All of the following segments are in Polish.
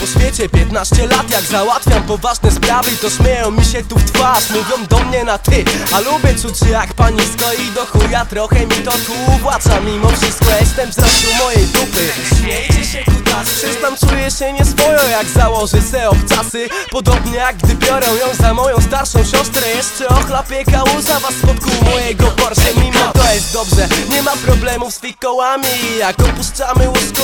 po świecie 15 lat. Jak załatwiam poważne sprawy To śmieją mi się tu w twarz, mówią do mnie na ty A lubię czuć się jak panisko i do chuja trochę mi to tu uwłacza Mimo wszystko jestem wzrostu mojej dupy. Śmiejcie się kutasy. Przyznam czuję się nieswojo jak założę se obcasy Podobnie jak gdy biorę ją za moją starszą siostrę. Jeszcze ochlapię kałuza was kół mojego Porsche. Mimo to jest dobrze, nie ma problemów z fikołami. Jak opuszczamy łóżko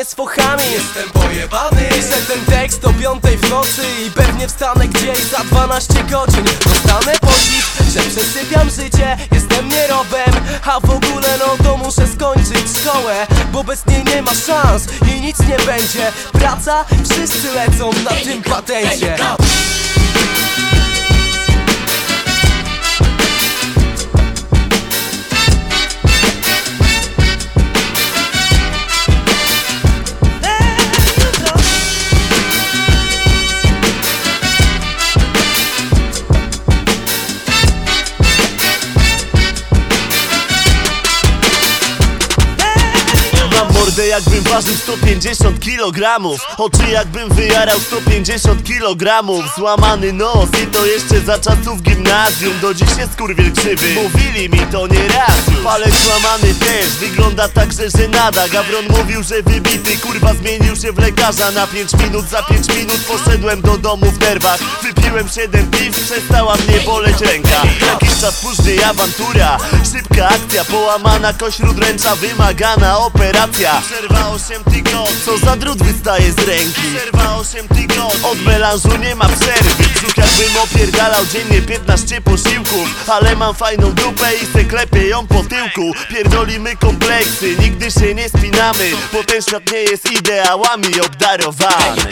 nie z fochami. Jestem pojebany Piszę ten tekst o piątej w nocy I pewnie wstanę gdzieś za 12 godzin. Dostanę podziw, że przesypiam życie Jestem nierobem, a w ogóle no to muszę skończyć szkołę Bo bez niej nie ma szans i nic nie będzie. Praca, wszyscy lecą na tym patencie mordę jakbym ważył 150 kg Oczy jakbym wyjarał 150 kg Złamany nos i to jeszcze za czasów gimnazjum. Do dziś jest kurwiel krzywy. Mówili mi to nie raz Palec złamany też. Wygląda tak, że żenada Gawron mówił, że wybity. Kurwa zmienił się w lekarza Na 5 minut, za 5 minut poszedłem do domu w nerwach. Wypiłem 7 piw, przestała mnie boleć ręka. Jakiś czas później awantura. Szybka akcja, połamana kość śródręcza Wymagana operacja Przerwa 8 tygodni. Co za drut wystaje z ręki. Przerwa 8 tygodni. Od melanżu nie ma przerwy. Brzuch jakbym opierdalał dziennie 15 posiłków Ale mam fajną dupę i se klepię ją po tyłku. Pierdolimy kompleksy, nigdy się nie spinamy Bo ten świat nie jest ideałami obdarowany